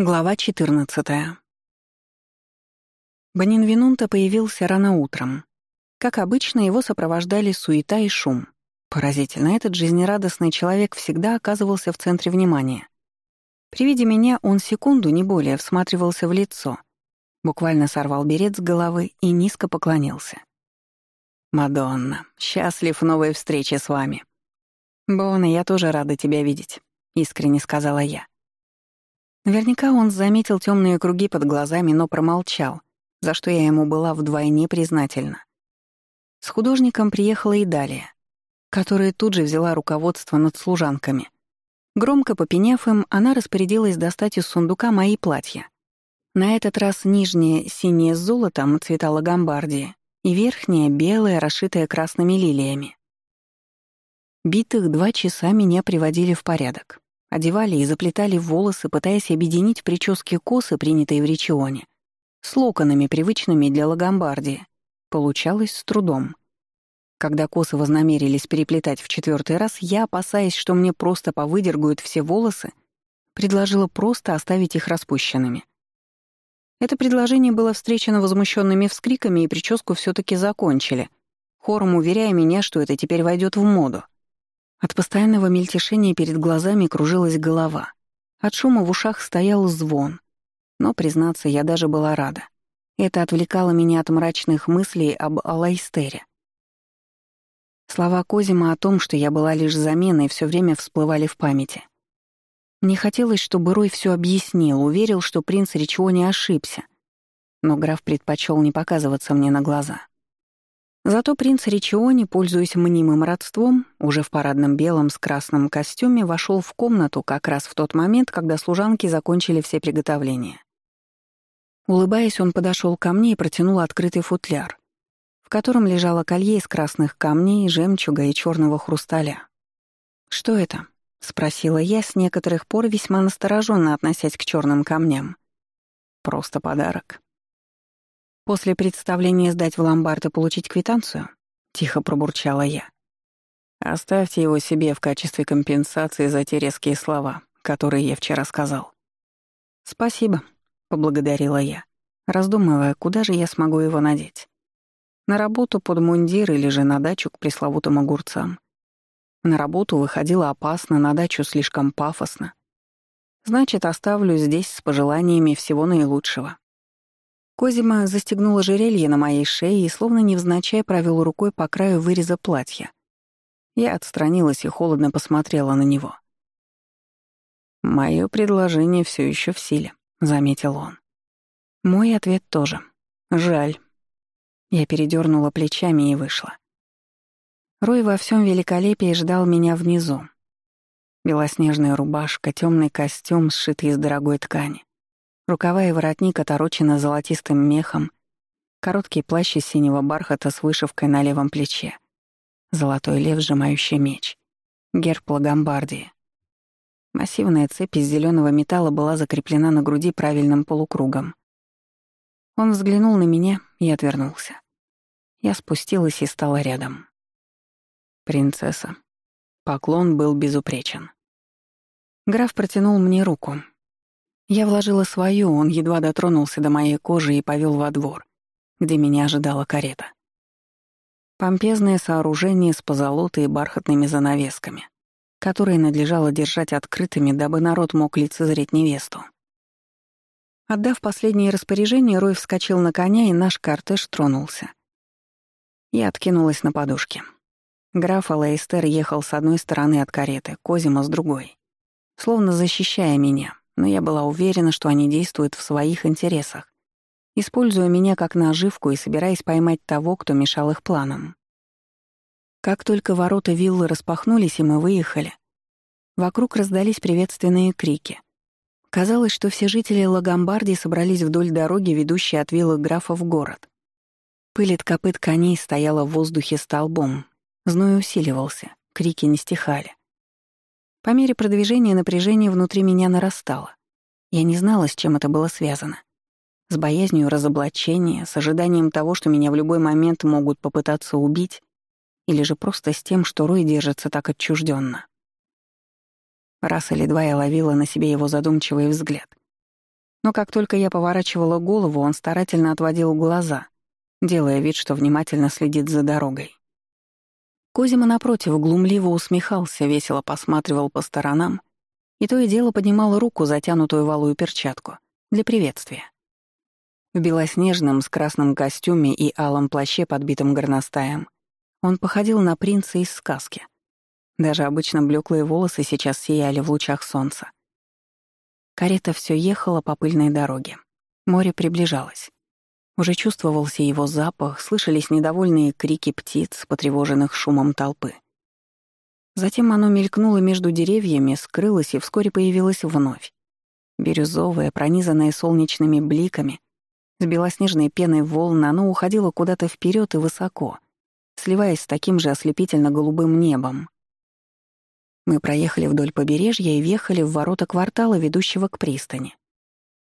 Глава 14. Банинвинунта появился рано утром. Как обычно, его сопровождали суета и шум. Поразительно, этот жизнерадостный человек всегда оказывался в центре внимания. При виде меня он секунду, не более, всматривался в лицо, буквально сорвал берет с головы и низко поклонился. «Мадонна, счастлив новой встрече с вами». «Бона, я тоже рада тебя видеть», — искренне сказала я. Наверняка он заметил темные круги под глазами, но промолчал, за что я ему была вдвойне признательна. С художником приехала и Далия, которая тут же взяла руководство над служанками. Громко попеняв им, она распорядилась достать из сундука мои платья. На этот раз нижнее синее с золотом цвета лагомбардии и верхнее белое, расшитое красными лилиями. Битых два часа меня приводили в порядок. Одевали и заплетали волосы, пытаясь объединить прически косы, принятые в Ричионе, с локонами, привычными для Лагомбардии. Получалось с трудом. Когда косы вознамерились переплетать в четвертый раз, я, опасаясь, что мне просто повыдергают все волосы, предложила просто оставить их распущенными. Это предложение было встречено возмущенными вскриками, и прическу все таки закончили, хором уверяя меня, что это теперь войдет в моду. От постоянного мельтешения перед глазами кружилась голова. От шума в ушах стоял звон. Но, признаться, я даже была рада. Это отвлекало меня от мрачных мыслей об Алайстере. Слова Козима о том, что я была лишь заменой, все время всплывали в памяти. Мне хотелось, чтобы Рой все объяснил, уверил, что принц Ричо не ошибся. Но граф предпочел не показываться мне на глаза. Зато принц Ричиони, пользуясь мнимым родством, уже в парадном белом с красным костюме, вошел в комнату как раз в тот момент, когда служанки закончили все приготовления. Улыбаясь, он подошел ко мне и протянул открытый футляр, в котором лежало колье из красных камней, жемчуга и черного хрусталя. «Что это?» — спросила я, с некоторых пор весьма настороженно относясь к черным камням. «Просто подарок», После представления сдать в ломбард и получить квитанцию? Тихо пробурчала я. Оставьте его себе в качестве компенсации за те резкие слова, которые я вчера сказал. Спасибо, поблагодарила я, раздумывая, куда же я смогу его надеть. На работу под мундир или же на дачу к пресловутым огурцам. На работу выходило опасно, на дачу слишком пафосно. Значит, оставлю здесь с пожеланиями всего наилучшего. Козима застегнула жерелье на моей шее и словно невзначай провел рукой по краю выреза платья. Я отстранилась и холодно посмотрела на него. «Моё предложение все еще в силе», — заметил он. Мой ответ тоже. «Жаль». Я передернула плечами и вышла. Рой во всем великолепии ждал меня внизу. Белоснежная рубашка, темный костюм, сшитый из дорогой ткани. Рукава и воротник оторочены золотистым мехом, короткий плащ из синего бархата с вышивкой на левом плече, золотой лев, сжимающий меч, герб Лагомбардии. Массивная цепь из зеленого металла была закреплена на груди правильным полукругом. Он взглянул на меня и отвернулся. Я спустилась и стала рядом. «Принцесса». Поклон был безупречен. Граф протянул мне руку, я вложила свою, он едва дотронулся до моей кожи и повел во двор, где меня ожидала карета. Помпезное сооружение с позолотой и бархатными занавесками, которые надлежало держать открытыми, дабы народ мог лицезреть невесту. Отдав последнее распоряжение, Рой вскочил на коня, и наш кортеж тронулся. Я откинулась на подушке. Граф Алейстер ехал с одной стороны от кареты, Козима с другой, словно защищая меня, но я была уверена, что они действуют в своих интересах, используя меня как наживку и собираясь поймать того, кто мешал их планам. Как только ворота виллы распахнулись и мы выехали, вокруг раздались приветственные крики. Казалось, что все жители Лагомбардии собрались вдоль дороги, ведущей от виллы графа в город. Пыль от копыт коней стояла в воздухе столбом, зной усиливался, крики не стихали. По мере продвижения напряжение внутри меня нарастало. Я не знала, с чем это было связано. С боязнью разоблачения, с ожиданием того, что меня в любой момент могут попытаться убить, или же просто с тем, что Рой держится так отчужденно. Раз или два я ловила на себе его задумчивый взгляд. Но как только я поворачивала голову, он старательно отводил глаза, делая вид, что внимательно следит за дорогой. Козима, напротив, глумливо усмехался, весело посматривал по сторонам и то и дело поднимал руку, затянутую валую перчатку, для приветствия. В белоснежном с красным костюме и алом плаще, подбитом горностаем, он походил на принца из сказки. Даже обычно блеклые волосы сейчас сияли в лучах солнца. Карета все ехала по пыльной дороге. Море приближалось. Уже чувствовался его запах, слышались недовольные крики птиц, потревоженных шумом толпы. Затем оно мелькнуло между деревьями, скрылось и вскоре появилось вновь. Бирюзовое, пронизанное солнечными бликами, с белоснежной пеной волн оно уходило куда-то вперед и высоко, сливаясь с таким же ослепительно-голубым небом. Мы проехали вдоль побережья и въехали в ворота квартала, ведущего к пристани.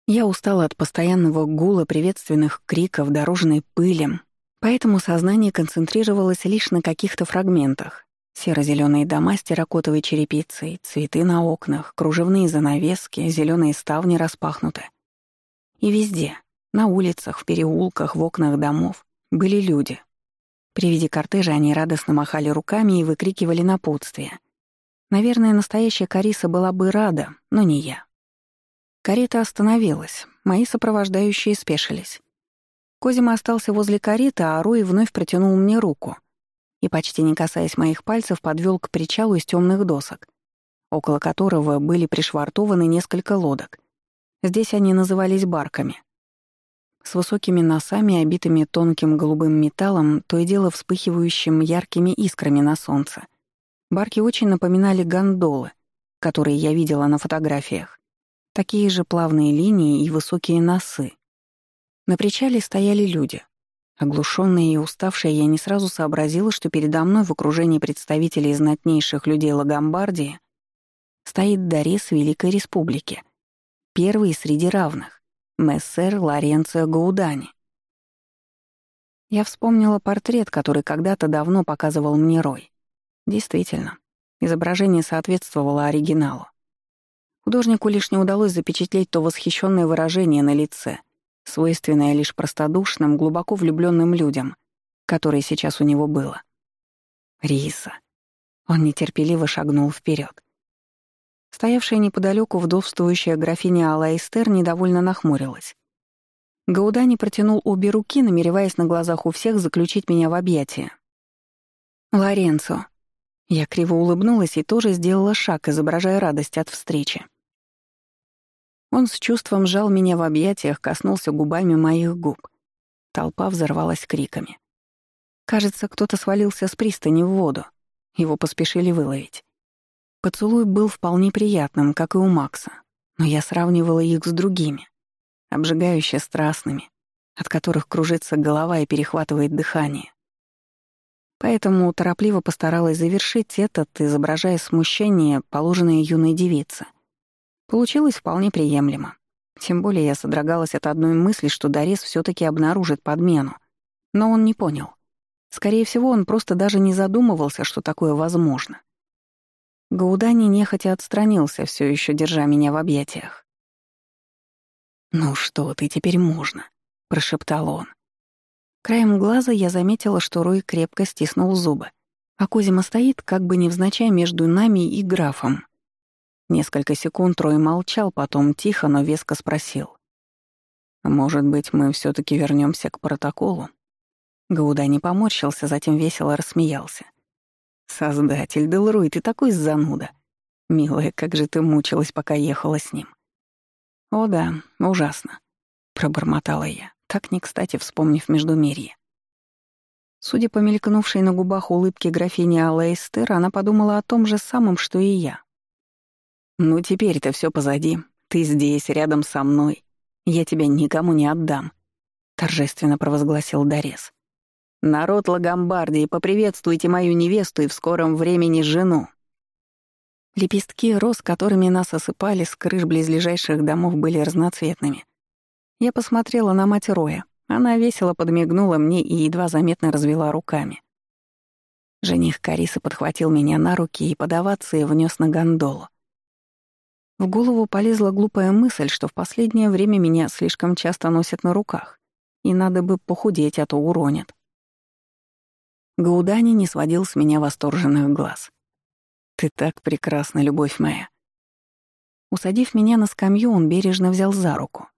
Я устала от постоянного гула приветственных криков, дорожной пыли, поэтому сознание концентрировалось лишь на каких-то фрагментах. Серо-зеленые дома с терракотовой черепицей, цветы на окнах, кружевные занавески, зеленые ставни распахнуты. И везде, на улицах, в переулках, в окнах домов, были люди. При виде кортежа они радостно махали руками и выкрикивали напутствие. Наверное, настоящая Кариса была бы рада, но не я. Карета остановилась, мои сопровождающие спешились. Козима остался возле кареты, а Руи вновь протянул мне руку и, почти не касаясь моих пальцев, подвел к причалу из темных досок, около которого были пришвартованы несколько лодок. Здесь они назывались барками. С высокими носами, обитыми тонким голубым металлом, то и дело вспыхивающим яркими искрами на солнце. Барки очень напоминали гондолы, которые я видела на фотографиях. Такие же плавные линии и высокие носы. На причале стояли люди. Оглушенная и уставшая, я не сразу сообразила, что передо мной в окружении представителей знатнейших людей Лагомбардии стоит Дарис Великой Республики, первый среди равных, мессер Лоренцо Гаудани. Я вспомнила портрет, который когда-то давно показывал мне Рой. Действительно, изображение соответствовало оригиналу. Художнику лишь не удалось запечатлеть то восхищенное выражение на лице, свойственное лишь простодушным, глубоко влюбленным людям, которое сейчас у него было. Риса. Он нетерпеливо шагнул вперед. Стоявшая неподалеку вдовствующая графиня Алла Эстер недовольно нахмурилась. Гаудани протянул обе руки, намереваясь на глазах у всех заключить меня в объятия. «Лоренцо», я криво улыбнулась и тоже сделала шаг, изображая радость от встречи. Он с чувством сжал меня в объятиях, коснулся губами моих губ. Толпа взорвалась криками. Кажется, кто-то свалился с пристани в воду. Его поспешили выловить. Поцелуй был вполне приятным, как и у Макса, но я сравнивала их с другими, обжигающе страстными, от которых кружится голова и перехватывает дыхание. Поэтому торопливо постаралась завершить этот, изображая смущение, положенное юной девице. Получилось вполне приемлемо. Тем более я содрогалась от одной мысли, что Дорис все таки обнаружит подмену. Но он не понял. Скорее всего, он просто даже не задумывался, что такое возможно. Гаудани нехотя отстранился, все еще держа меня в объятиях. «Ну что ты, теперь можно», — прошептал он. Краем глаза я заметила, что Рой крепко стиснул зубы, а Козима стоит как бы невзначай между нами и графом. Несколько секунд Рой молчал, потом тихо, но веско спросил. «Может быть, мы все таки вернемся к протоколу?» Гауда не поморщился, затем весело рассмеялся. «Создатель, Делруй, ты такой зануда. Милая, как же ты мучилась, пока ехала с ним». «О да, ужасно», — пробормотала я так не кстати вспомнив Междумирье. Судя по мелькнувшей на губах улыбке графини Алла Эстер, она подумала о том же самом, что и я. «Ну теперь-то все позади. Ты здесь, рядом со мной. Я тебя никому не отдам», — торжественно провозгласил Дорес. «Народ Лагомбардии, поприветствуйте мою невесту и в скором времени жену». Лепестки роз, которыми нас осыпали с крыш близлежащих домов, были разноцветными — я посмотрела на мать Роя. Она весело подмигнула мне и едва заметно развела руками. Жених Карисы подхватил меня на руки и подаваться и внес на гондолу. В голову полезла глупая мысль, что в последнее время меня слишком часто носят на руках, и надо бы похудеть, а то уронят. Гаудани не сводил с меня восторженных глаз. «Ты так прекрасна, любовь моя!» Усадив меня на скамью, он бережно взял за руку.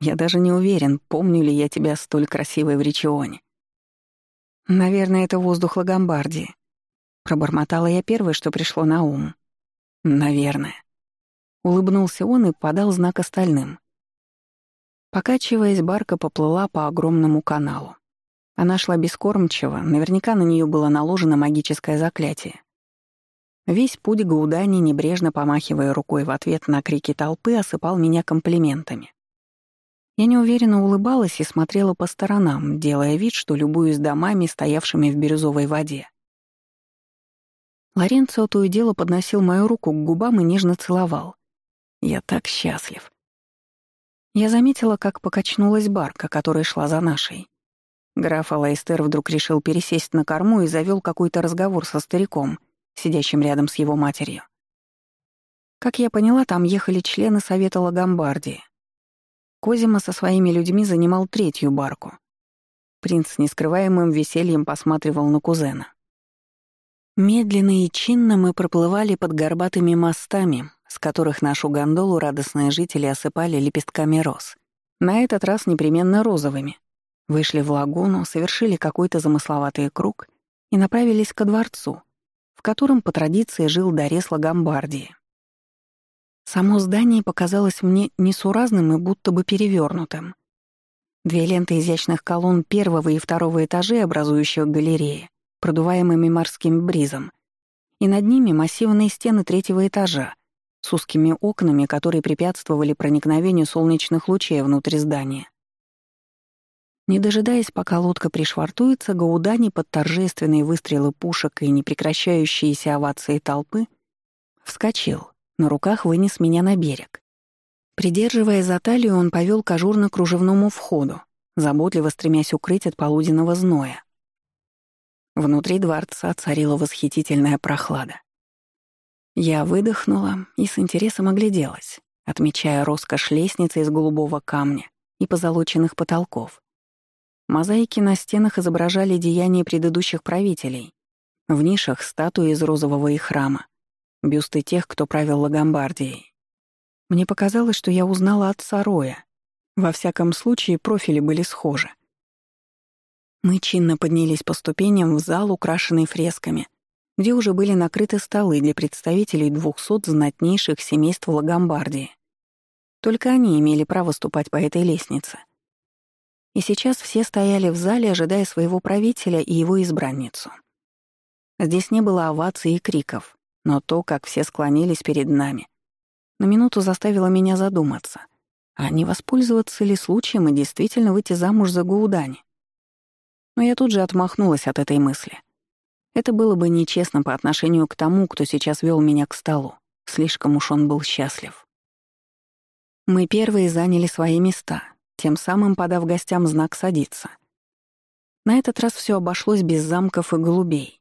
«Я даже не уверен, помню ли я тебя столь красивой в Ричионе. Наверное, это воздух Лагомбардии. Пробормотала я первое, что пришло на ум. Наверное. Улыбнулся он и подал знак остальным. Покачиваясь, барка поплыла по огромному каналу. Она шла бескормчиво, наверняка на нее было наложено магическое заклятие. Весь путь Гаудани, небрежно помахивая рукой в ответ на крики толпы, осыпал меня комплиментами. Я неуверенно улыбалась и смотрела по сторонам, делая вид, что любуюсь домами, стоявшими в бирюзовой воде. Лоренцо то и дело подносил мою руку к губам и нежно целовал. Я так счастлив. Я заметила, как покачнулась барка, которая шла за нашей. Граф Алайстер вдруг решил пересесть на корму и завел какой-то разговор со стариком, сидящим рядом с его матерью. Как я поняла, там ехали члены Совета Лагомбардии, Козима со своими людьми занимал третью барку. Принц с нескрываемым весельем посматривал на кузена. Медленно и чинно мы проплывали под горбатыми мостами, с которых нашу гондолу радостные жители осыпали лепестками роз. На этот раз непременно розовыми. Вышли в лагуну, совершили какой-то замысловатый круг и направились ко дворцу, в котором по традиции жил Дорес Лагомбардии. Само здание показалось мне несуразным и будто бы перевернутым. Две ленты изящных колонн первого и второго этажей, образующих галереи, продуваемыми морским бризом, и над ними массивные стены третьего этажа с узкими окнами, которые препятствовали проникновению солнечных лучей внутрь здания. Не дожидаясь, пока лодка пришвартуется, Гаудани под торжественные выстрелы пушек и непрекращающиеся овации толпы вскочил, на руках вынес меня на берег. Придерживая за талию, он повел к ажурно-кружевному входу, заботливо стремясь укрыть от полуденного зноя. Внутри дворца царила восхитительная прохлада. Я выдохнула и с интересом огляделась, отмечая роскошь лестницы из голубого камня и позолоченных потолков. Мозаики на стенах изображали деяния предыдущих правителей. В нишах — статуи из розового и храма, бюсты тех, кто правил Лагомбардией. Мне показалось, что я узнала отца Роя. Во всяком случае, профили были схожи. Мы чинно поднялись по ступеням в зал, украшенный фресками, где уже были накрыты столы для представителей двухсот знатнейших семейств Лагомбардии. Только они имели право ступать по этой лестнице. И сейчас все стояли в зале, ожидая своего правителя и его избранницу. Здесь не было оваций и криков. Но то, как все склонились перед нами, на минуту заставило меня задуматься, а не воспользоваться ли случаем и действительно выйти замуж за Гуудани. Но я тут же отмахнулась от этой мысли. Это было бы нечестно по отношению к тому, кто сейчас вел меня к столу. Слишком уж он был счастлив. Мы первые заняли свои места, тем самым подав гостям знак «садиться». На этот раз все обошлось без замков и голубей.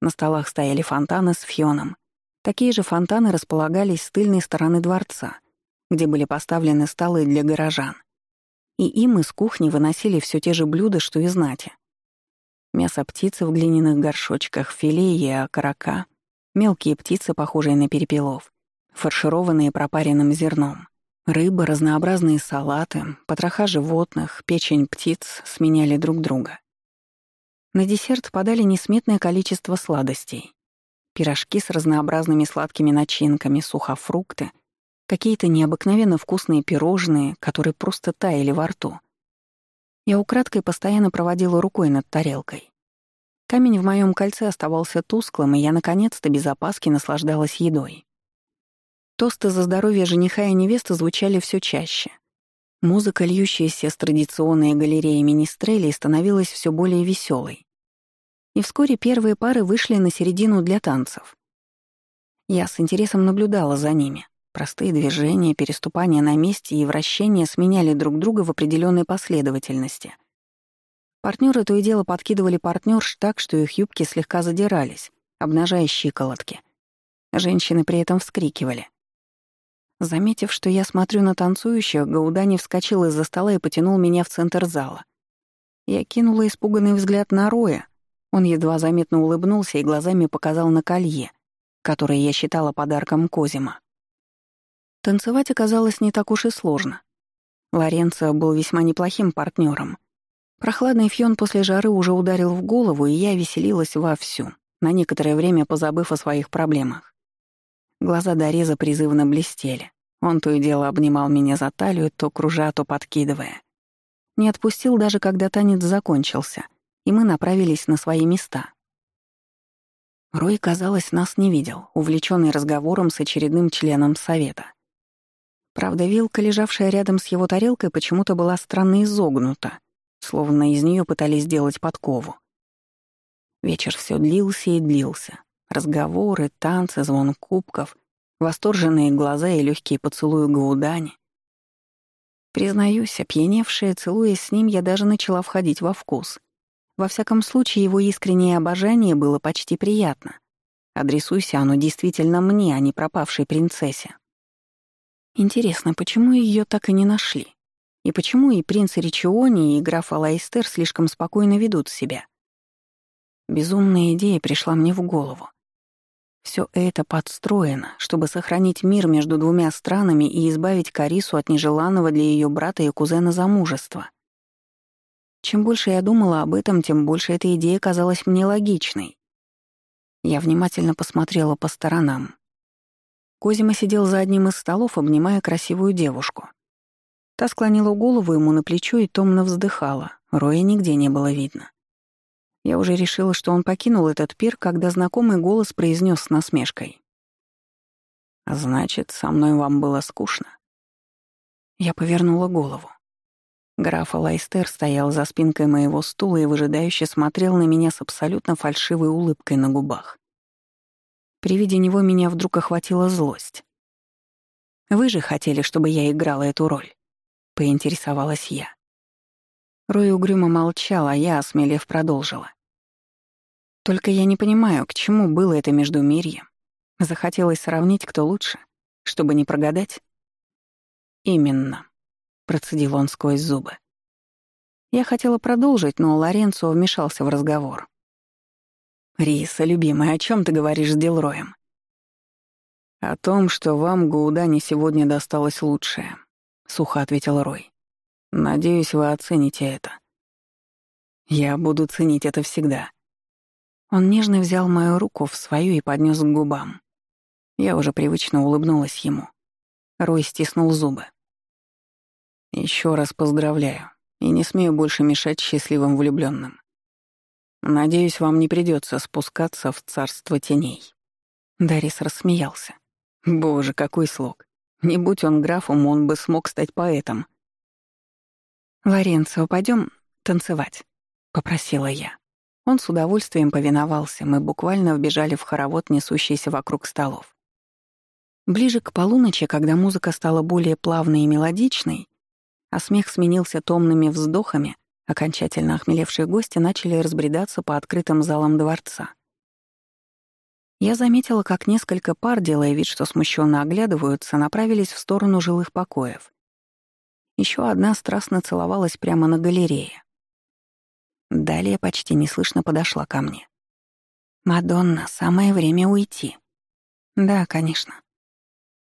На столах стояли фонтаны с фионом. Такие же фонтаны располагались с тыльной стороны дворца, где были поставлены столы для горожан. И им из кухни выносили все те же блюда, что и знати. Мясо птицы в глиняных горшочках, филе и окорока, мелкие птицы, похожие на перепелов, фаршированные пропаренным зерном, рыба, разнообразные салаты, потроха животных, печень птиц сменяли друг друга. На десерт подали несметное количество сладостей. Пирожки с разнообразными сладкими начинками, сухофрукты, какие-то необыкновенно вкусные пирожные, которые просто таяли во рту. Я украдкой постоянно проводила рукой над тарелкой. Камень в моем кольце оставался тусклым, и я наконец-то без опаски наслаждалась едой. Тосты за здоровье жениха и невесты звучали все чаще. Музыка, льющаяся с традиционной галереи министрелей, становилась все более веселой и вскоре первые пары вышли на середину для танцев. Я с интересом наблюдала за ними. Простые движения, переступания на месте и вращения сменяли друг друга в определенной последовательности. Партнеры то и дело подкидывали партнерш так, что их юбки слегка задирались, обнажая щиколотки. Женщины при этом вскрикивали. Заметив, что я смотрю на танцующих, Гаудани вскочил из-за стола и потянул меня в центр зала. Я кинула испуганный взгляд на Роя. Он едва заметно улыбнулся и глазами показал на колье, которое я считала подарком Козима. Танцевать оказалось не так уж и сложно. Лоренцо был весьма неплохим партнером. Прохладный фьон после жары уже ударил в голову, и я веселилась вовсю, на некоторое время позабыв о своих проблемах. Глаза Дореза призывно блестели. Он то и дело обнимал меня за талию, то кружа, то подкидывая. Не отпустил даже, когда танец закончился, и мы направились на свои места. Рой, казалось, нас не видел, увлеченный разговором с очередным членом совета. Правда, вилка, лежавшая рядом с его тарелкой, почему-то была странно изогнута, словно из нее пытались сделать подкову. Вечер все длился и длился. Разговоры, танцы, звон кубков, восторженные глаза и легкие поцелуи Гаудани. Признаюсь, опьяневшая, целуясь с ним, я даже начала входить во вкус. Во всяком случае, его искреннее обожание было почти приятно. Адресуйся оно действительно мне, а не пропавшей принцессе. Интересно, почему ее так и не нашли? И почему и принц Ричиони, и граф Алайстер слишком спокойно ведут себя? Безумная идея пришла мне в голову. Все это подстроено, чтобы сохранить мир между двумя странами и избавить Карису от нежеланного для ее брата и кузена замужества. Чем больше я думала об этом, тем больше эта идея казалась мне логичной. Я внимательно посмотрела по сторонам. Козима сидел за одним из столов, обнимая красивую девушку. Та склонила голову ему на плечо и томно вздыхала. Роя нигде не было видно. Я уже решила, что он покинул этот пир, когда знакомый голос произнес с насмешкой. «Значит, со мной вам было скучно?» Я повернула голову. Граф Лайстер стоял за спинкой моего стула и выжидающе смотрел на меня с абсолютно фальшивой улыбкой на губах. При виде него меня вдруг охватила злость. «Вы же хотели, чтобы я играла эту роль?» — поинтересовалась я. Рой угрюмо молчал, а я, осмелев, продолжила. «Только я не понимаю, к чему было это междумирье. Захотелось сравнить, кто лучше, чтобы не прогадать?» «Именно», — процедил он сквозь зубы. Я хотела продолжить, но Лоренцо вмешался в разговор. «Риса, любимая, о чем ты говоришь с Делроем?» «О том, что вам, Гаудане, сегодня досталось лучшее», — сухо ответил Рой. «Надеюсь, вы оцените это». «Я буду ценить это всегда». Он нежно взял мою руку в свою и поднес к губам. Я уже привычно улыбнулась ему. Рой стиснул зубы. Еще раз поздравляю и не смею больше мешать счастливым влюбленным. Надеюсь, вам не придется спускаться в царство теней». Дарис рассмеялся. «Боже, какой слог! Не будь он графом, он бы смог стать поэтом». «Лоренцо, пойдем танцевать», — попросила я. Он с удовольствием повиновался, мы буквально вбежали в хоровод, несущийся вокруг столов. Ближе к полуночи, когда музыка стала более плавной и мелодичной, а смех сменился томными вздохами, Окончательно охмелевшие гости начали разбредаться по открытым залам дворца. Я заметила, как несколько пар, делая вид, что смущенно оглядываются, направились в сторону жилых покоев. Еще одна страстно целовалась прямо на галерее. Далее почти неслышно подошла ко мне. «Мадонна, самое время уйти». «Да, конечно».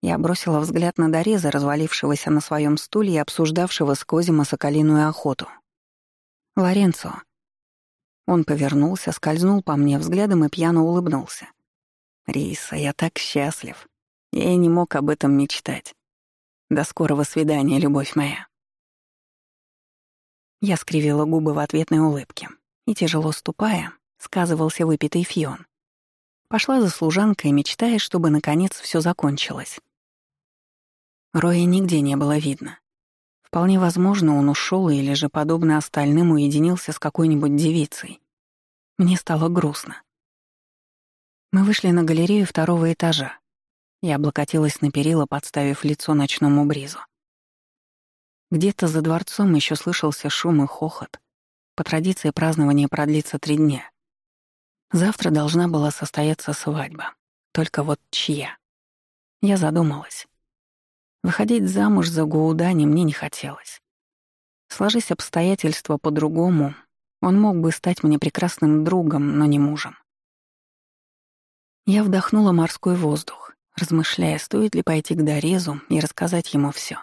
Я бросила взгляд на Дореза, развалившегося на своем стуле и обсуждавшего с Козима соколиную охоту. «Лоренцо». Он повернулся, скользнул по мне взглядом и пьяно улыбнулся. «Риса, я так счастлив. Я и не мог об этом мечтать. До скорого свидания, любовь моя». Я скривила губы в ответной улыбке и, тяжело ступая, сказывался выпитый фион. Пошла за служанкой, мечтая, чтобы наконец все закончилось. Роя нигде не было видно. Вполне возможно, он ушел или же, подобно остальным, уединился с какой-нибудь девицей. Мне стало грустно. Мы вышли на галерею второго этажа. Я облокотилась на перила, подставив лицо ночному бризу. Где-то за дворцом еще слышался шум и хохот. По традиции празднование продлится три дня. Завтра должна была состояться свадьба. Только вот чья? Я задумалась. Выходить замуж за Гоудани мне не хотелось. Сложись обстоятельства по-другому, он мог бы стать мне прекрасным другом, но не мужем. Я вдохнула морской воздух, размышляя, стоит ли пойти к Дорезу и рассказать ему все.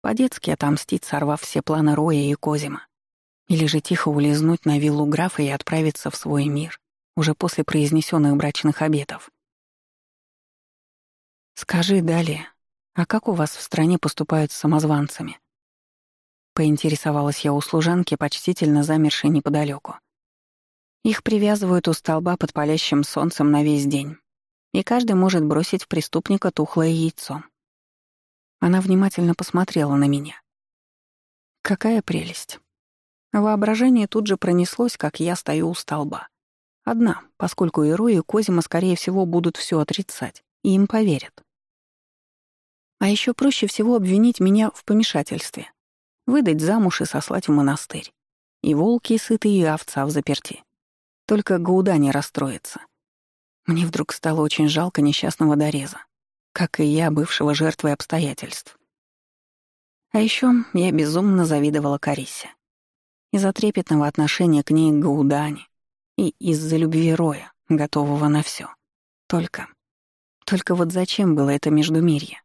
По-детски отомстить, сорвав все планы Роя и Козима. Или же тихо улизнуть на виллу графа и отправиться в свой мир, уже после произнесенных брачных обетов. «Скажи далее, а как у вас в стране поступают с самозванцами?» Поинтересовалась я у служанки, почтительно замершей неподалеку. Их привязывают у столба под палящим солнцем на весь день, и каждый может бросить в преступника тухлое яйцо. Она внимательно посмотрела на меня. Какая прелесть. Воображение тут же пронеслось, как я стою у столба. Одна, поскольку и Рой, и Козима, скорее всего, будут все отрицать, и им поверят. А еще проще всего обвинить меня в помешательстве выдать замуж и сослать в монастырь. И волки сыты, и овца в заперти. Только Гауда не расстроится. Мне вдруг стало очень жалко несчастного Дореза, как и я, бывшего жертвой обстоятельств. А еще я безумно завидовала Карисе. Из-за трепетного отношения к ней Гаудани и из-за любви Роя, готового на все. Только... Только вот зачем было это междумирье?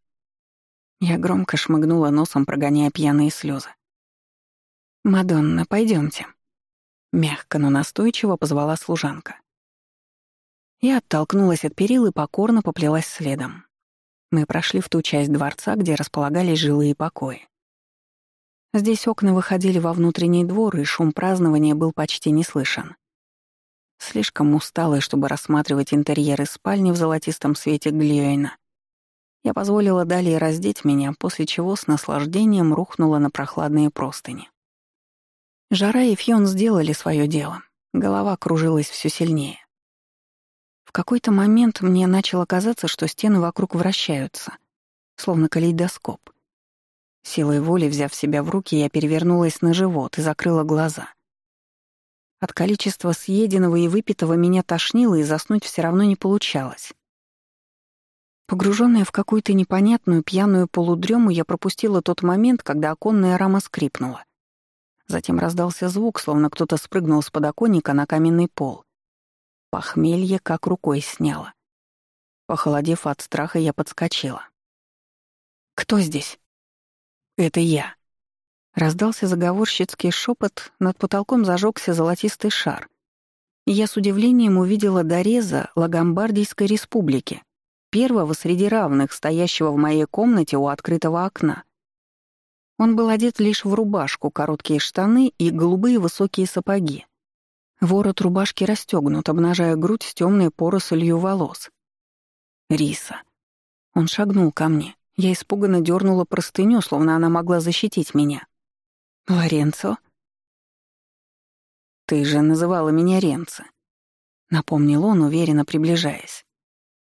Я громко шмыгнула носом, прогоняя пьяные слезы. «Мадонна, пойдемте. Мягко, но настойчиво позвала служанка. Я оттолкнулась от перил и покорно поплелась следом. Мы прошли в ту часть дворца, где располагались жилые покои. Здесь окна выходили во внутренний двор, и шум празднования был почти не слышен. Слишком усталая, чтобы рассматривать интерьеры спальни в золотистом свете Глиойна, я позволила далее раздеть меня, после чего с наслаждением рухнула на прохладные простыни. Жара и Фьон сделали свое дело. Голова кружилась все сильнее. В какой-то момент мне начало казаться, что стены вокруг вращаются, словно калейдоскоп. Силой воли, взяв себя в руки, я перевернулась на живот и закрыла глаза. От количества съеденного и выпитого меня тошнило, и заснуть все равно не получалось. Погруженная в какую-то непонятную пьяную полудрему, я пропустила тот момент, когда оконная рама скрипнула. Затем раздался звук, словно кто-то спрыгнул с подоконника на каменный пол. Похмелье как рукой сняло. Похолодев от страха, я подскочила. «Кто здесь?» «Это я». Раздался заговорщицкий шепот, над потолком зажегся золотистый шар. я с удивлением увидела дореза Лагомбардийской республики, первого среди равных, стоящего в моей комнате у открытого окна. Он был одет лишь в рубашку, короткие штаны и голубые высокие сапоги. Ворот рубашки расстегнут, обнажая грудь с темной порослью волос. Риса. Он шагнул ко мне. Я испуганно дернула простыню, словно она могла защитить меня. «Лоренцо?» «Ты же называла меня Ренцо», — напомнил он, уверенно приближаясь.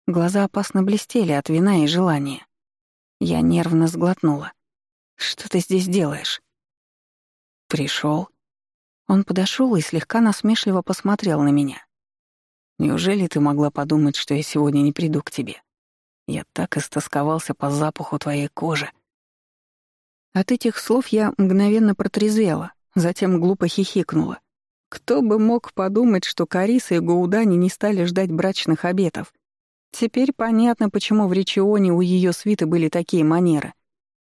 Глаза опасно блестели от вина и желания. Я нервно сглотнула. «Что ты здесь делаешь?» Пришел. Он подошел и слегка насмешливо посмотрел на меня. «Неужели ты могла подумать, что я сегодня не приду к тебе? Я так истосковался по запаху твоей кожи». От этих слов я мгновенно протрезвела, затем глупо хихикнула. Кто бы мог подумать, что Кариса и Гаудани не стали ждать брачных обетов, Теперь понятно, почему в Ричионе у ее свиты были такие манеры.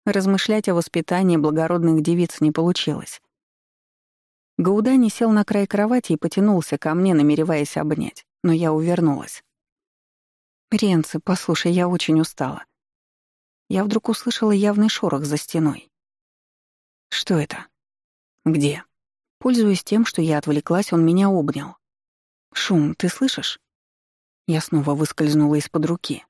Размышлять о воспитании благородных девиц не получилось. Гаудани сел на край кровати и потянулся ко мне, намереваясь обнять, но я увернулась. «Ренци, послушай, я очень устала». Я вдруг услышала явный шорох за стеной. «Что это?» «Где?» Пользуясь тем, что я отвлеклась, он меня обнял. «Шум, ты слышишь?» Я снова выскользнула из-под руки.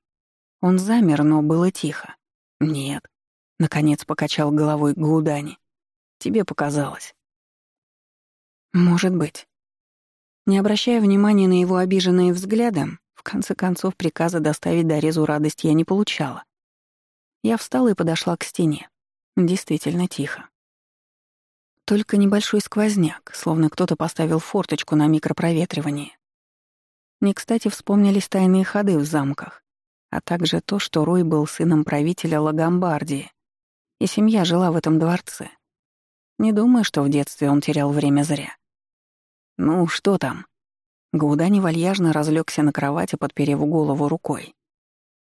Он замер, но было тихо. «Нет», — наконец покачал головой Гаудани. «Тебе показалось». «Может быть». Не обращая внимания на его обиженные взгляды, в конце концов приказа доставить Дорезу радость я не получала. Я встала и подошла к стене. Действительно тихо. Только небольшой сквозняк, словно кто-то поставил форточку на микропроветривание. Не кстати вспомнились тайные ходы в замках, а также то, что Рой был сыном правителя Лагомбардии, и семья жила в этом дворце. Не думаю, что в детстве он терял время зря. «Ну, что там?» Гаудани вальяжно разлегся на кровати, подперев голову рукой.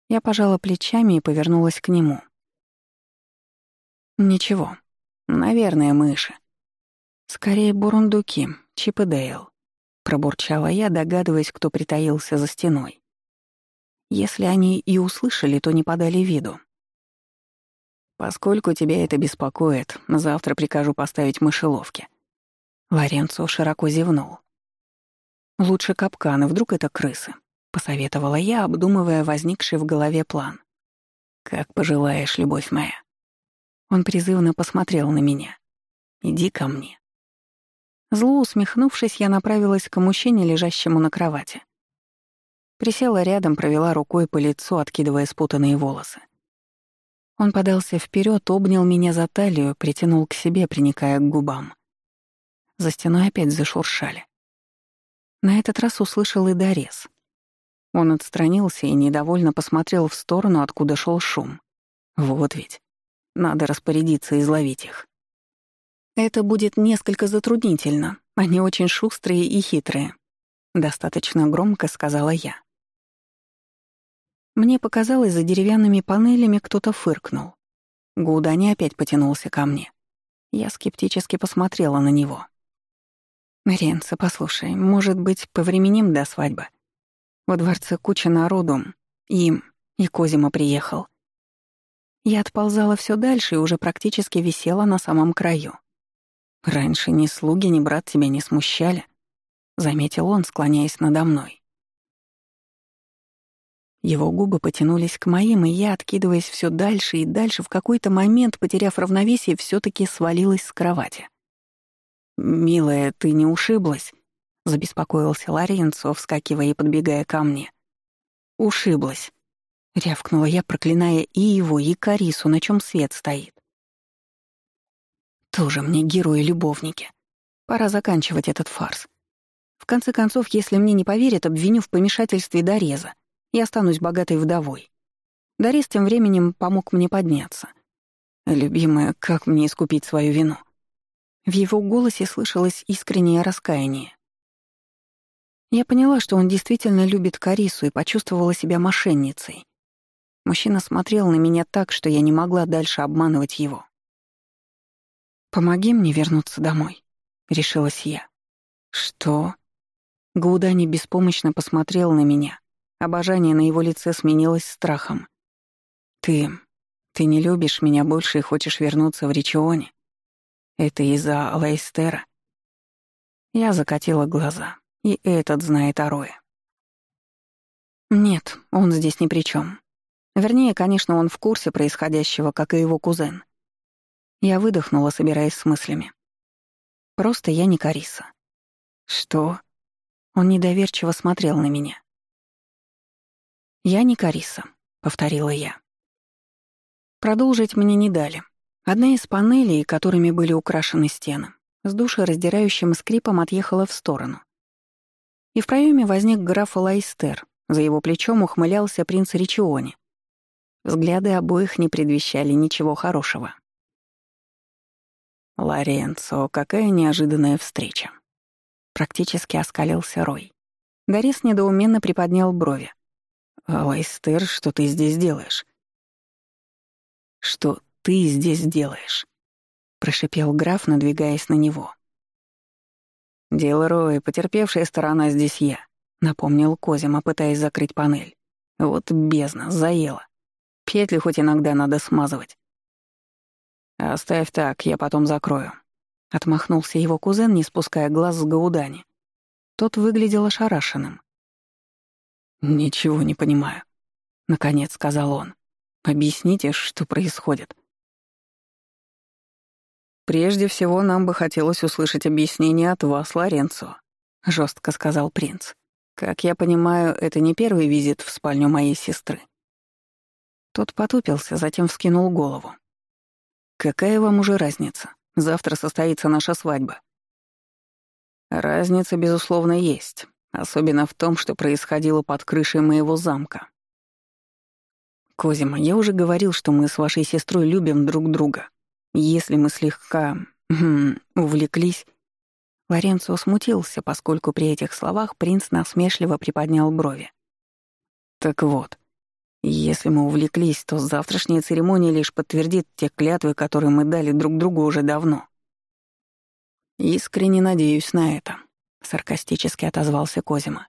Я пожала плечами и повернулась к нему. «Ничего. Наверное, мыши. Скорее, бурундуки, Чип и Дейл», — пробурчала я, догадываясь, кто притаился за стеной. Если они и услышали, то не подали виду. «Поскольку тебя это беспокоит, завтра прикажу поставить мышеловки». Лоренцо широко зевнул. «Лучше капканы, вдруг это крысы», — посоветовала я, обдумывая возникший в голове план. «Как пожелаешь, любовь моя». Он призывно посмотрел на меня. «Иди ко мне». Зло усмехнувшись, я направилась к мужчине, лежащему на кровати. Присела рядом, провела рукой по лицу, откидывая спутанные волосы. Он подался вперед, обнял меня за талию, притянул к себе, приникая к губам. За стеной опять зашуршали. На этот раз услышал и Дорез. Он отстранился и недовольно посмотрел в сторону, откуда шел шум. Вот ведь. Надо распорядиться и изловить их. Это будет несколько затруднительно. Они очень шустрые и хитрые. Достаточно громко сказала я. Мне показалось, за деревянными панелями кто-то фыркнул. Гудани опять потянулся ко мне. Я скептически посмотрела на него. «Ренца, послушай, может быть, повременим до свадьбы? Во дворце куча народу, им, и Козима приехал». Я отползала все дальше и уже практически висела на самом краю. «Раньше ни слуги, ни брат тебя не смущали», — заметил он, склоняясь надо мной. Его губы потянулись к моим, и я, откидываясь все дальше и дальше, в какой-то момент, потеряв равновесие, все таки свалилась с кровати. «Милая, ты не ушиблась?» — забеспокоился Лоренцо, вскакивая и подбегая ко мне. «Ушиблась», — рявкнула я, проклиная и его, и Карису, на чем свет стоит. Тоже мне герои-любовники. Пора заканчивать этот фарс. В конце концов, если мне не поверят, обвиню в помешательстве Дореза и останусь богатой вдовой. Дорез тем временем помог мне подняться. «Любимая, как мне искупить свою вину?» В его голосе слышалось искреннее раскаяние. Я поняла, что он действительно любит Карису и почувствовала себя мошенницей. Мужчина смотрел на меня так, что я не могла дальше обманывать его. «Помоги мне вернуться домой», — решилась я. «Что?» Гаудани беспомощно посмотрел на меня. Обожание на его лице сменилось страхом. «Ты... ты не любишь меня больше и хочешь вернуться в Ричионе?» Это из-за Лейстера. Я закатила глаза, и этот знает о Рое. Нет, он здесь ни при чем. Вернее, конечно, он в курсе происходящего, как и его кузен. Я выдохнула, собираясь с мыслями. Просто я не Кариса. Что? Он недоверчиво смотрел на меня. «Я не Кариса», — повторила я. Продолжить мне не дали. Одна из панелей, которыми были украшены стены, с душераздирающим скрипом отъехала в сторону. И в проеме возник граф Лайстер, за его плечом ухмылялся принц Ричиони. Взгляды обоих не предвещали ничего хорошего. «Лоренцо, какая неожиданная встреча!» Практически оскалился Рой. Дарис недоуменно приподнял брови. «Лайстер, что ты здесь делаешь?» «Что ты здесь делаешь?» — прошипел граф, надвигаясь на него. «Дело Роя, потерпевшая сторона здесь я», — напомнил Козима, пытаясь закрыть панель. «Вот бездна, заела. Петли хоть иногда надо смазывать». «Оставь так, я потом закрою», — отмахнулся его кузен, не спуская глаз с Гаудани. Тот выглядел ошарашенным. «Ничего не понимаю», — наконец сказал он. «Объясните, что происходит». «Прежде всего, нам бы хотелось услышать объяснение от вас, Лоренцо», — жестко сказал принц. «Как я понимаю, это не первый визит в спальню моей сестры». Тот потупился, затем вскинул голову. «Какая вам уже разница? Завтра состоится наша свадьба». «Разница, безусловно, есть, особенно в том, что происходило под крышей моего замка», Козима, я уже говорил, что мы с вашей сестрой любим друг друга. Если мы слегка... Хм, увлеклись... Лоренцо смутился, поскольку при этих словах принц насмешливо приподнял брови. Так вот, если мы увлеклись, то завтрашняя церемония лишь подтвердит те клятвы, которые мы дали друг другу уже давно. Искренне надеюсь на это, саркастически отозвался Козима.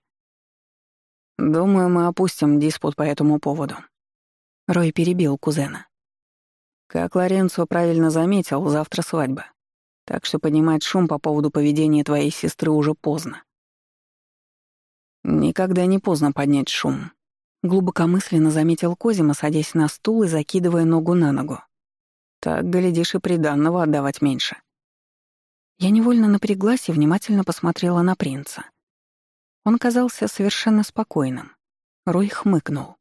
Думаю, мы опустим диспут по этому поводу. Рой перебил кузена. Как Лоренцо правильно заметил, завтра свадьба. Так что поднимать шум по поводу поведения твоей сестры уже поздно. Никогда не поздно поднять шум, Глубокомысленно заметил Козима, садясь на стул и закидывая ногу на ногу. Так, глядишь, и приданного отдавать меньше. Я невольно напряглась и внимательно посмотрела на принца. Он казался совершенно спокойным. Рой хмыкнул.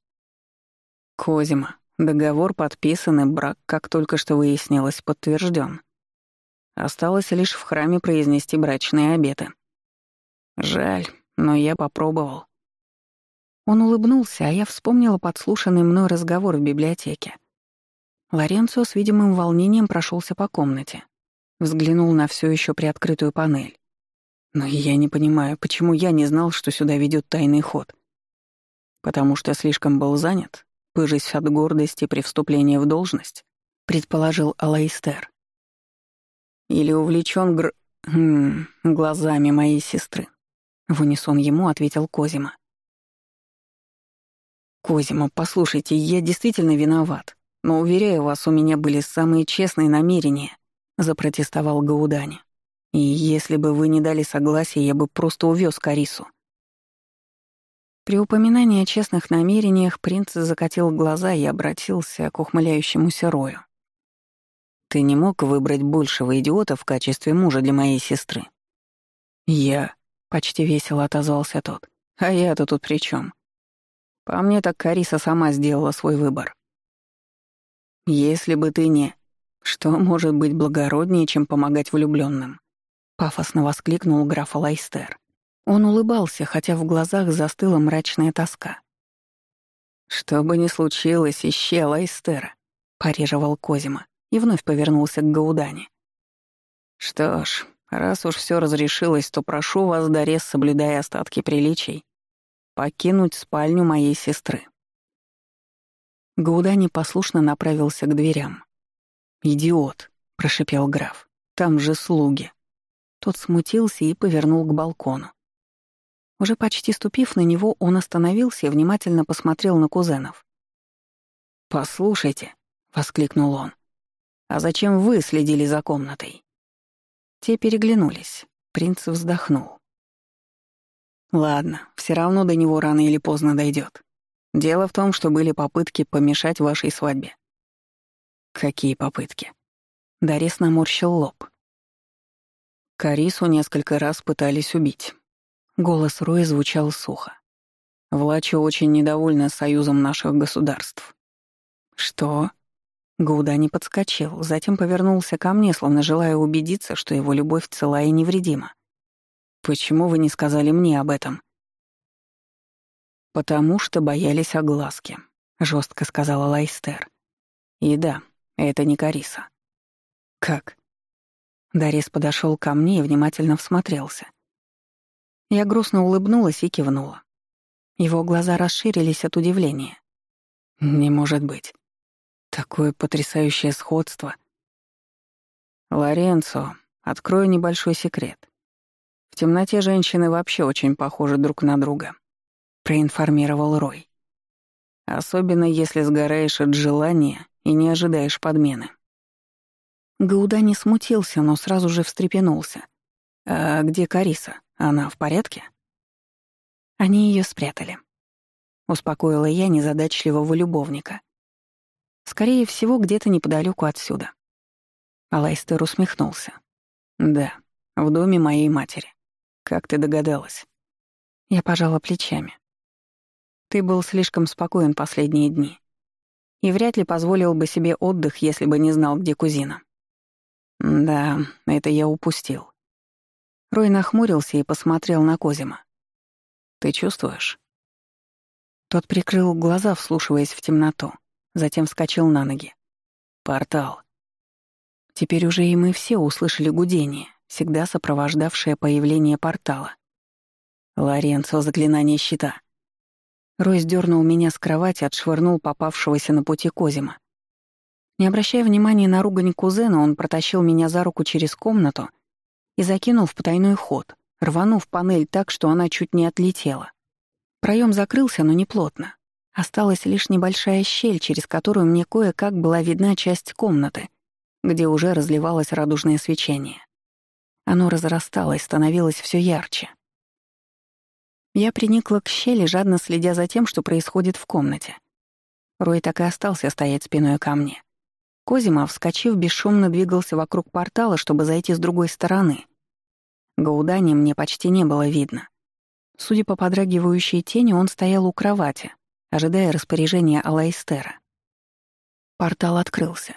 «Козима, договор подписан и брак, как только что выяснилось, подтвержден. Осталось лишь в храме произнести брачные обеты. Жаль, но я попробовал. Он улыбнулся, а я вспомнила подслушанный мной разговор в библиотеке. Лоренцо с видимым волнением прошелся по комнате. Взглянул на все еще приоткрытую панель. Но я не понимаю, почему я не знал, что сюда ведет тайный ход. Потому что слишком был занят, пыжись от гордости при вступлении в должность, предположил Алайстер. Или увлечен гр... Хм, глазами моей сестры. В унисон ему ответил Козима. «Козима, послушайте, я действительно виноват, но, уверяю вас, у меня были самые честные намерения», — запротестовал Гаудани. «И если бы вы не дали согласия, я бы просто увез Карису». При упоминании о честных намерениях принц закатил глаза и обратился к ухмыляющемуся Рою. «Ты не мог выбрать большего идиота в качестве мужа для моей сестры?» «Я», — почти весело отозвался тот. «А я-то тут при чем? По мне так Кариса сама сделала свой выбор. Если бы ты не... Что может быть благороднее, чем помогать влюбленным? Пафосно воскликнул граф Лайстер. Он улыбался, хотя в глазах застыла мрачная тоска. «Что бы ни случилось, ищи Лайстера», — парировал Козима и вновь повернулся к Гаудане. «Что ж, раз уж все разрешилось, то прошу вас, Дорес, соблюдая остатки приличий, покинуть спальню моей сестры. Гауда непослушно направился к дверям. «Идиот», — прошипел граф, — «там же слуги». Тот смутился и повернул к балкону. Уже почти ступив на него, он остановился и внимательно посмотрел на кузенов. «Послушайте», — воскликнул он, — «а зачем вы следили за комнатой?» Те переглянулись. Принц вздохнул. Ладно, все равно до него рано или поздно дойдет. Дело в том, что были попытки помешать вашей свадьбе. Какие попытки? Дарис наморщил лоб. Карису несколько раз пытались убить. Голос Роя звучал сухо. Влачо очень недовольна союзом наших государств. Что? Гуда не подскочил, затем повернулся ко мне, словно желая убедиться, что его любовь цела и невредима. «Почему вы не сказали мне об этом?» «Потому что боялись огласки», — жестко сказала Лайстер. «И да, это не Кариса». «Как?» Дарис подошел ко мне и внимательно всмотрелся. Я грустно улыбнулась и кивнула. Его глаза расширились от удивления. «Не может быть. Такое потрясающее сходство». «Лоренцо, открою небольшой секрет темноте женщины вообще очень похожи друг на друга», — проинформировал Рой. «Особенно если сгораешь от желания и не ожидаешь подмены». Гауда не смутился, но сразу же встрепенулся. «А где Кариса? Она в порядке?» Они ее спрятали. Успокоила я незадачливого любовника. Скорее всего, где-то неподалеку отсюда. Алайстер усмехнулся. «Да, в доме моей матери. «Как ты догадалась?» Я пожала плечами. «Ты был слишком спокоен последние дни. И вряд ли позволил бы себе отдых, если бы не знал, где кузина». «Да, это я упустил». Рой нахмурился и посмотрел на Козима. «Ты чувствуешь?» Тот прикрыл глаза, вслушиваясь в темноту, затем вскочил на ноги. «Портал». Теперь уже и мы все услышали гудение, всегда сопровождавшее появление портала. «Лоренцо, заклинание щита». Рой сдернул меня с кровати, отшвырнул попавшегося на пути Козима. Не обращая внимания на ругань кузена, он протащил меня за руку через комнату и закинул в потайной ход, рванув панель так, что она чуть не отлетела. Проем закрылся, но не плотно. Осталась лишь небольшая щель, через которую мне кое-как была видна часть комнаты, где уже разливалось радужное свечение. Оно разрасталось, становилось все ярче. Я приникла к щели, жадно следя за тем, что происходит в комнате. Рой так и остался стоять спиной ко мне. Козима, вскочив, бесшумно двигался вокруг портала, чтобы зайти с другой стороны. Гаудани мне почти не было видно. Судя по подрагивающей тени, он стоял у кровати, ожидая распоряжения Алайстера. Портал открылся.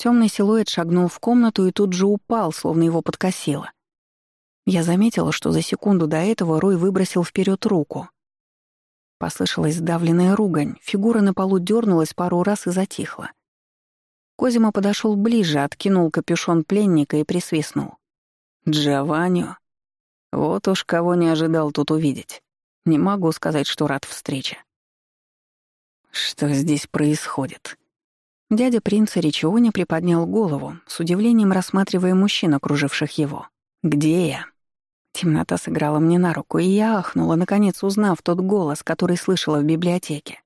Темный силуэт шагнул в комнату и тут же упал, словно его подкосило. Я заметила, что за секунду до этого Рой выбросил вперед руку. Послышалась сдавленная ругань, фигура на полу дернулась пару раз и затихла. Козима подошел ближе, откинул капюшон пленника и присвистнул. «Джованнио? Вот уж кого не ожидал тут увидеть. Не могу сказать, что рад встрече». «Что здесь происходит?» Дядя принца Ричиони приподнял голову, с удивлением рассматривая мужчин, окруживших его. «Где я?» Темнота сыграла мне на руку, и я ахнула, наконец узнав тот голос, который слышала в библиотеке.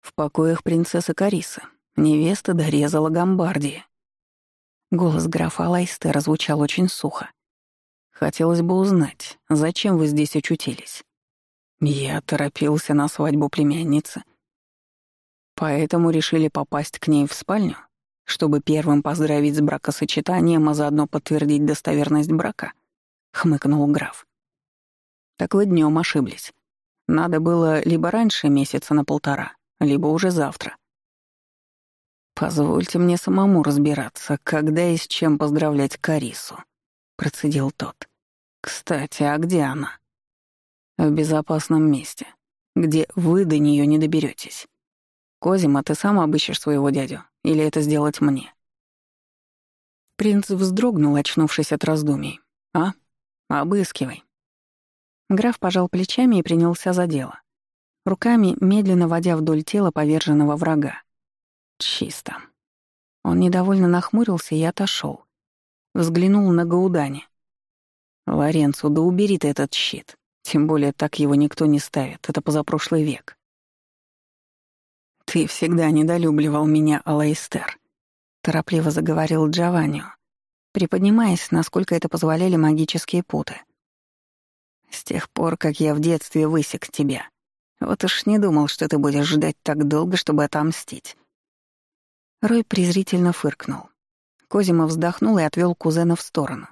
В покоях принцессы Карисы, Невеста дорезала Гамбардии. Голос графа Лайстера звучал очень сухо. Хотелось бы узнать, зачем вы здесь очутились? Я торопился на свадьбу племянницы. Поэтому решили попасть к ней в спальню, чтобы первым поздравить с бракосочетанием, а заодно подтвердить достоверность брака, хмыкнул граф. Так вы днем ошиблись. Надо было либо раньше месяца на полтора, либо уже завтра. «Позвольте мне самому разбираться, когда и с чем поздравлять Карису», — процедил тот. «Кстати, а где она?» «В безопасном месте, где вы до нее не доберетесь. Козима, ты сам обыщешь своего дядю, или это сделать мне?» Принц вздрогнул, очнувшись от раздумий. «А? Обыскивай». Граф пожал плечами и принялся за дело, руками медленно водя вдоль тела поверженного врага. Чисто. Он недовольно нахмурился и отошел. Взглянул на Гаудани. «Лоренцо, да убери ты этот щит. Тем более так его никто не ставит. Это позапрошлый век». «Ты всегда недолюбливал меня, Алайстер», — торопливо заговорил Джованнио, приподнимаясь, насколько это позволяли магические путы. «С тех пор, как я в детстве высек тебя. Вот уж не думал, что ты будешь ждать так долго, чтобы отомстить. Рой презрительно фыркнул. Козима вздохнул и отвел кузена в сторону.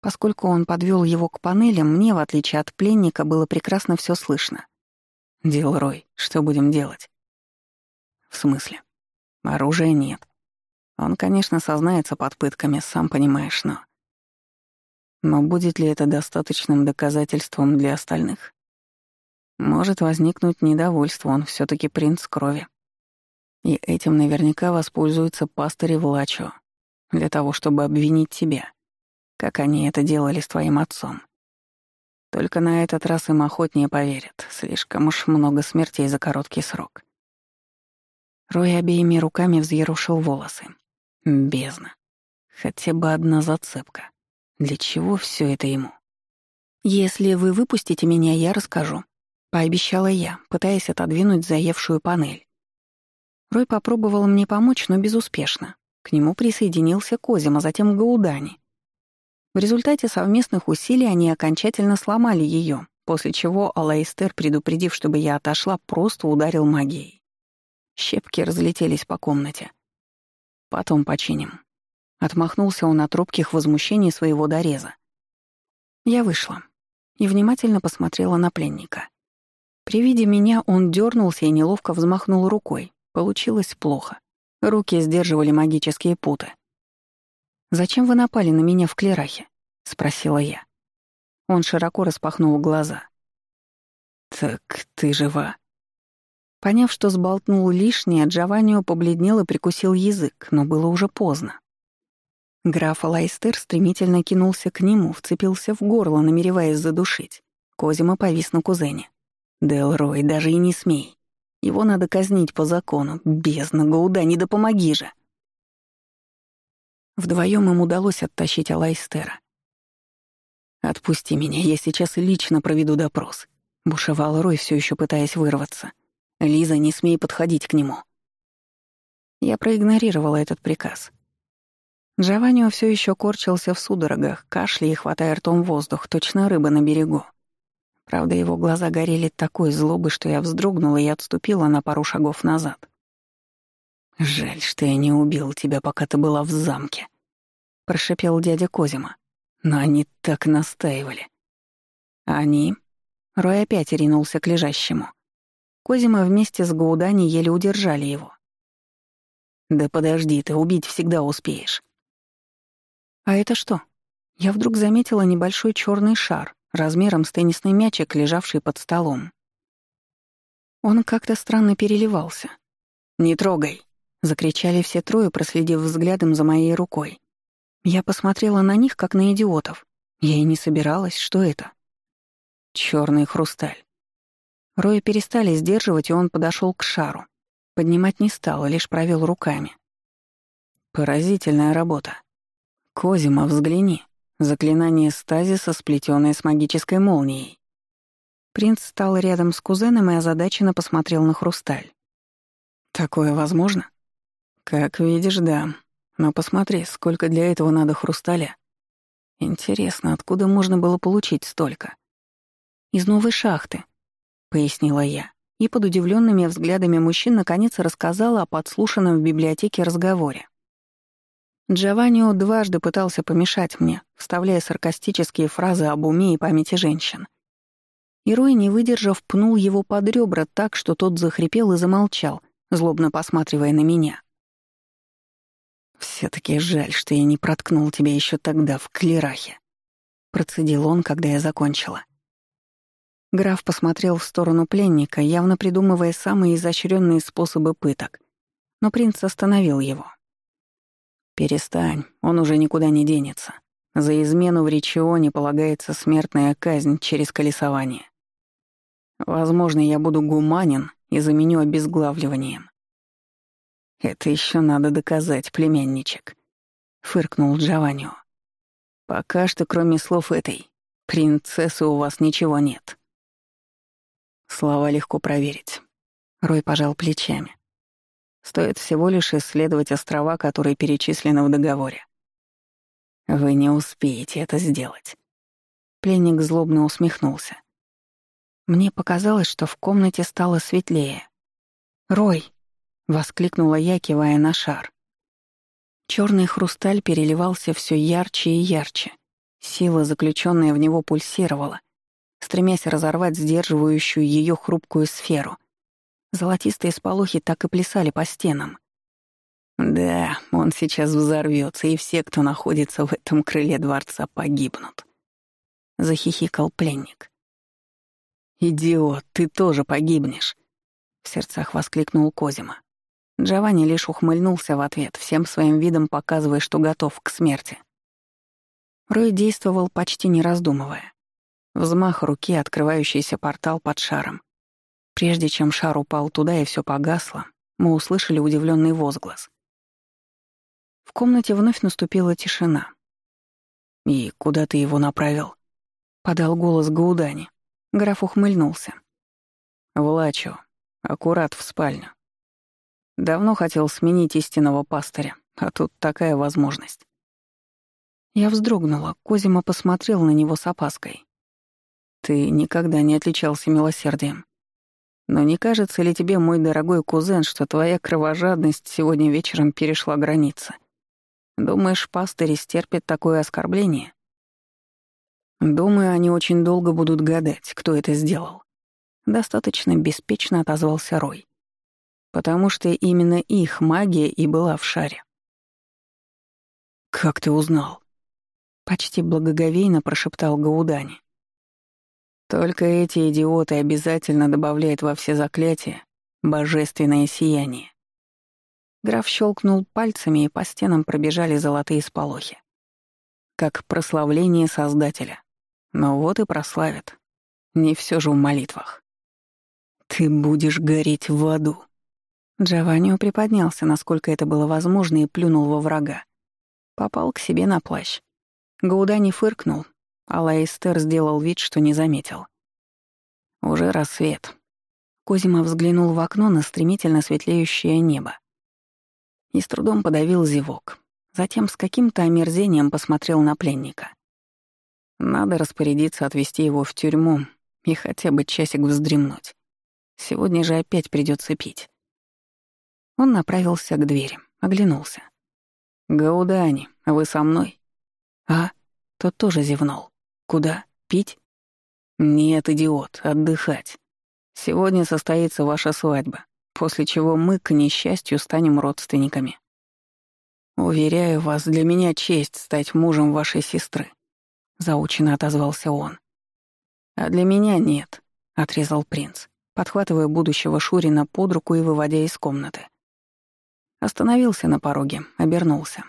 Поскольку он подвел его к панелям, мне, в отличие от пленника, было прекрасно все слышно. «Дел, Рой, что будем делать?» «В смысле? Оружия нет. Он, конечно, сознается под пытками, сам понимаешь, но...» Но будет ли это достаточным доказательством для остальных? Может возникнуть недовольство, он все таки принц крови. И этим наверняка воспользуются пастыри Влачо для того, чтобы обвинить тебя, как они это делали с твоим отцом. Только на этот раз им охотнее поверят, слишком уж много смертей за короткий срок. Рой обеими руками взъерушил волосы. Бездна. Хотя бы одна зацепка. Для чего все это ему? «Если вы выпустите меня, я расскажу», — пообещала я, пытаясь отодвинуть заевшую панель. Рой попробовал мне помочь, но безуспешно. К нему присоединился Козим, а затем Гаудани. В результате совместных усилий они окончательно сломали ее, после чего Алайстер, предупредив, чтобы я отошла, просто ударил магией. Щепки разлетелись по комнате. Потом починим. Отмахнулся он от робких возмущений своего дореза. Я вышла и внимательно посмотрела на пленника. При виде меня он дернулся и неловко взмахнул рукой, Получилось плохо. Руки сдерживали магические путы. «Зачем вы напали на меня в клерахе?» — спросила я. Он широко распахнул глаза. «Так ты жива?» Поняв, что сболтнул лишнее, Джованнио побледнел и прикусил язык, но было уже поздно. Граф Лайстер стремительно кинулся к нему, вцепился в горло, намереваясь задушить. Козима повис на кузене. «Делрой, даже и не смей. Его надо казнить по закону. Бездна, Гауда, не да помоги же!» Вдвоем им удалось оттащить Алайстера. «Отпусти меня, я сейчас лично проведу допрос», — бушевал Рой, все еще пытаясь вырваться. «Лиза, не смей подходить к нему». Я проигнорировала этот приказ. Джованнио все еще корчился в судорогах, кашляя и хватая ртом воздух, точно рыба на берегу. Правда, его глаза горели такой злобой, что я вздрогнула и отступила на пару шагов назад. «Жаль, что я не убил тебя, пока ты была в замке», — прошипел дядя Козима. «Но они так настаивали». «Они?» Рой опять ринулся к лежащему. Козима вместе с Гаудани еле удержали его. «Да подожди ты, убить всегда успеешь. А это что? Я вдруг заметила небольшой черный шар, размером с теннисный мячик, лежавший под столом. Он как-то странно переливался. «Не трогай!» — закричали все трое, проследив взглядом за моей рукой. Я посмотрела на них, как на идиотов. Я и не собиралась, что это? Черный хрусталь. Роя перестали сдерживать, и он подошел к шару. Поднимать не стал, лишь провел руками. Поразительная работа. «Козима, взгляни. Заклинание стазиса, сплетенное с магической молнией». Принц стал рядом с кузеном и озадаченно посмотрел на хрусталь. «Такое возможно?» «Как видишь, да. Но посмотри, сколько для этого надо хрусталя. Интересно, откуда можно было получить столько?» «Из новой шахты», — пояснила я, и под удивленными взглядами мужчин наконец рассказала о подслушанном в библиотеке разговоре. Джованнио дважды пытался помешать мне, вставляя саркастические фразы об уме и памяти женщин. И Рой, не выдержав, пнул его под ребра так, что тот захрипел и замолчал, злобно посматривая на меня. все таки жаль, что я не проткнул тебя еще тогда в клерахе», — процедил он, когда я закончила. Граф посмотрел в сторону пленника, явно придумывая самые изощренные способы пыток, но принц остановил его. «Перестань, он уже никуда не денется. За измену в Ричионе полагается смертная казнь через колесование. Возможно, я буду гуманен и заменю обезглавливанием». «Это еще надо доказать, племянничек», — фыркнул Джованнио. «Пока что, кроме слов этой, принцессы у вас ничего нет». Слова легко проверить. Рой пожал плечами. Стоит всего лишь исследовать острова, которые перечислены в договоре. Вы не успеете это сделать. Пленник злобно усмехнулся. Мне показалось, что в комнате стало светлее. «Рой!» — воскликнула я, кивая на шар. Черный хрусталь переливался все ярче и ярче. Сила, заключенная в него, пульсировала, стремясь разорвать сдерживающую ее хрупкую сферу. Золотистые сполохи так и плясали по стенам. Да, он сейчас взорвется, и все, кто находится в этом крыле дворца, погибнут. Захихикал пленник. «Идиот, ты тоже погибнешь!» В сердцах воскликнул Козима. Джованни лишь ухмыльнулся в ответ, всем своим видом показывая, что готов к смерти. Рой действовал почти не раздумывая. Взмах руки, открывающийся портал под шаром, Прежде чем шар упал туда и все погасло, мы услышали удивленный возглас. В комнате вновь наступила тишина. «И куда ты его направил?» — подал голос Гаудани. Граф ухмыльнулся. «В Аккурат в спальню. Давно хотел сменить истинного пастыря, а тут такая возможность». Я вздрогнула, Козима посмотрел на него с опаской. «Ты никогда не отличался милосердием», но не кажется ли тебе, мой дорогой кузен, что твоя кровожадность сегодня вечером перешла границы? Думаешь, пастыри стерпят такое оскорбление? Думаю, они очень долго будут гадать, кто это сделал. Достаточно беспечно отозвался Рой. Потому что именно их магия и была в шаре. «Как ты узнал?» Почти благоговейно прошептал Гаудани. Только эти идиоты обязательно добавляют во все заклятия Божественное сияние. Граф щелкнул пальцами, и по стенам пробежали золотые сполохи. Как прославление Создателя. Но вот и прославят. Не все же в молитвах. «Ты будешь гореть в аду». Джованнио приподнялся, насколько это было возможно, и плюнул во врага. Попал к себе на плащ. Гауда не фыркнул, а Лаэстер сделал вид, что не заметил. Уже рассвет. Козима взглянул в окно на стремительно светлеющее небо. И с трудом подавил зевок. Затем с каким-то омерзением посмотрел на пленника. Надо распорядиться отвезти его в тюрьму и хотя бы часик вздремнуть. Сегодня же опять придется пить. Он направился к двери, оглянулся. «Гаудани, вы со мной?» «А?» Тот тоже зевнул. «Куда? Пить?» «Нет, идиот, отдыхать. Сегодня состоится ваша свадьба, после чего мы, к несчастью, станем родственниками. Уверяю вас, для меня честь стать мужем вашей сестры», — заучено отозвался он. «А для меня нет», — отрезал принц, подхватывая будущего Шурина под руку и выводя из комнаты. Остановился на пороге, обернулся.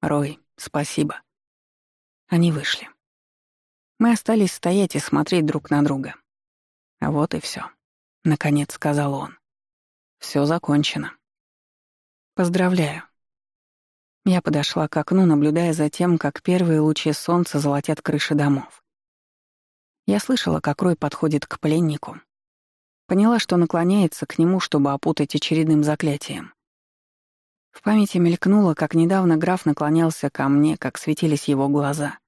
«Рой, спасибо». Они вышли. Мы остались стоять и смотреть друг на друга. А вот и все, наконец сказал он. Все закончено. Поздравляю. Я подошла к окну, наблюдая за тем, как первые лучи солнца золотят крыши домов. Я слышала, как Рой подходит к пленнику. Поняла, что наклоняется к нему, чтобы опутать очередным заклятием. В памяти мелькнуло, как недавно граф наклонялся ко мне, как светились его глаза.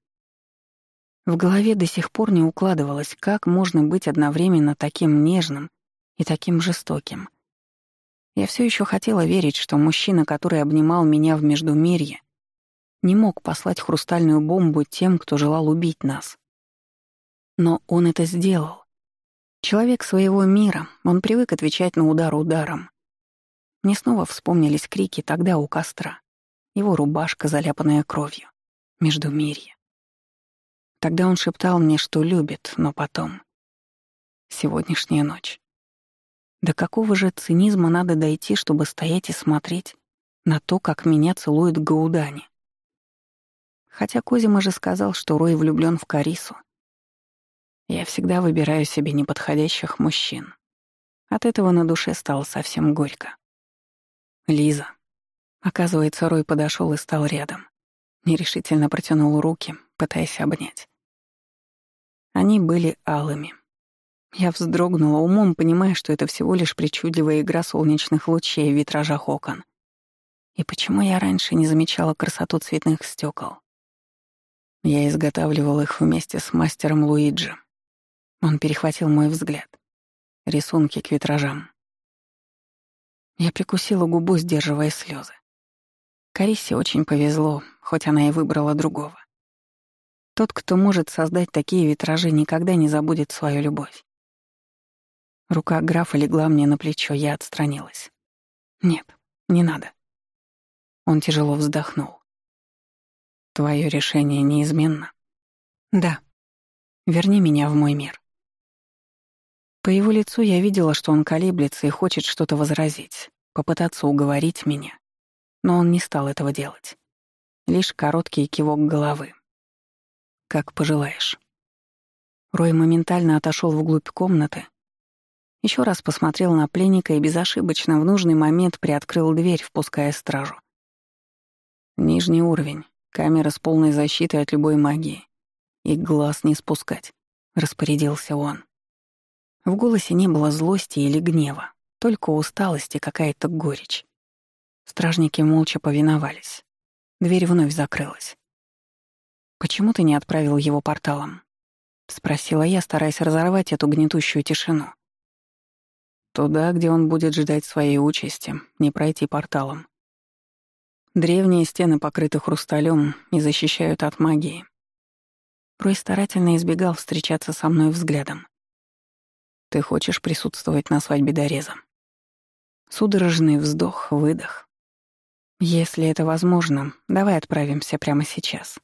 В голове до сих пор не укладывалось, как можно быть одновременно таким нежным и таким жестоким. Я все еще хотела верить, что мужчина, который обнимал меня в Междумирье, не мог послать хрустальную бомбу тем, кто желал убить нас. Но он это сделал. Человек своего мира, он привык отвечать на удар ударом. Мне снова вспомнились крики тогда у костра. Его рубашка, заляпанная кровью. Междумирье. Тогда он шептал мне, что любит, но потом... Сегодняшняя ночь. До какого же цинизма надо дойти, чтобы стоять и смотреть на то, как меня целует Гаудани? Хотя Козима же сказал, что Рой влюблён в Карису. Я всегда выбираю себе неподходящих мужчин. От этого на душе стало совсем горько. Лиза. Оказывается, Рой подошёл и стал рядом. Нерешительно протянул руки, пытаясь обнять. Они были алыми. Я вздрогнула умом, понимая, что это всего лишь причудливая игра солнечных лучей в витражах окон. И почему я раньше не замечала красоту цветных стекол? Я изготавливал их вместе с мастером Луиджи. Он перехватил мой взгляд. Рисунки к витражам. Я прикусила губу, сдерживая слезы. Карисе очень повезло, хоть она и выбрала другого. Тот, кто может создать такие витражи, никогда не забудет свою любовь. Рука графа легла мне на плечо, я отстранилась. «Нет, не надо». Он тяжело вздохнул. «Твое решение неизменно?» «Да. Верни меня в мой мир». По его лицу я видела, что он колеблется и хочет что-то возразить, попытаться уговорить меня. Но он не стал этого делать. Лишь короткий кивок головы. Как пожелаешь. Рой моментально отошел вглубь комнаты, еще раз посмотрел на пленника и безошибочно в нужный момент приоткрыл дверь, впуская стражу. Нижний уровень, камера с полной защитой от любой магии. И глаз не спускать, распорядился он. В голосе не было злости или гнева, только усталость и какая-то горечь. Стражники молча повиновались. Дверь вновь закрылась. «Почему ты не отправил его порталом?» — спросила я, стараясь разорвать эту гнетущую тишину. Туда, где он будет ждать своей участи, не пройти порталом. Древние стены покрыты хрусталем и защищают от магии. Рой старательно избегал встречаться со мной взглядом. «Ты хочешь присутствовать на свадьбе Дореза?» Судорожный вздох, выдох. «Если это возможно, давай отправимся прямо сейчас».